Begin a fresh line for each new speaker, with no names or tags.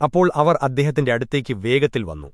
അപ്പോൾ അവർ അദ്ദേഹത്തിന്റെ അടുത്തേക്ക് വേഗത്തിൽ വന്നു.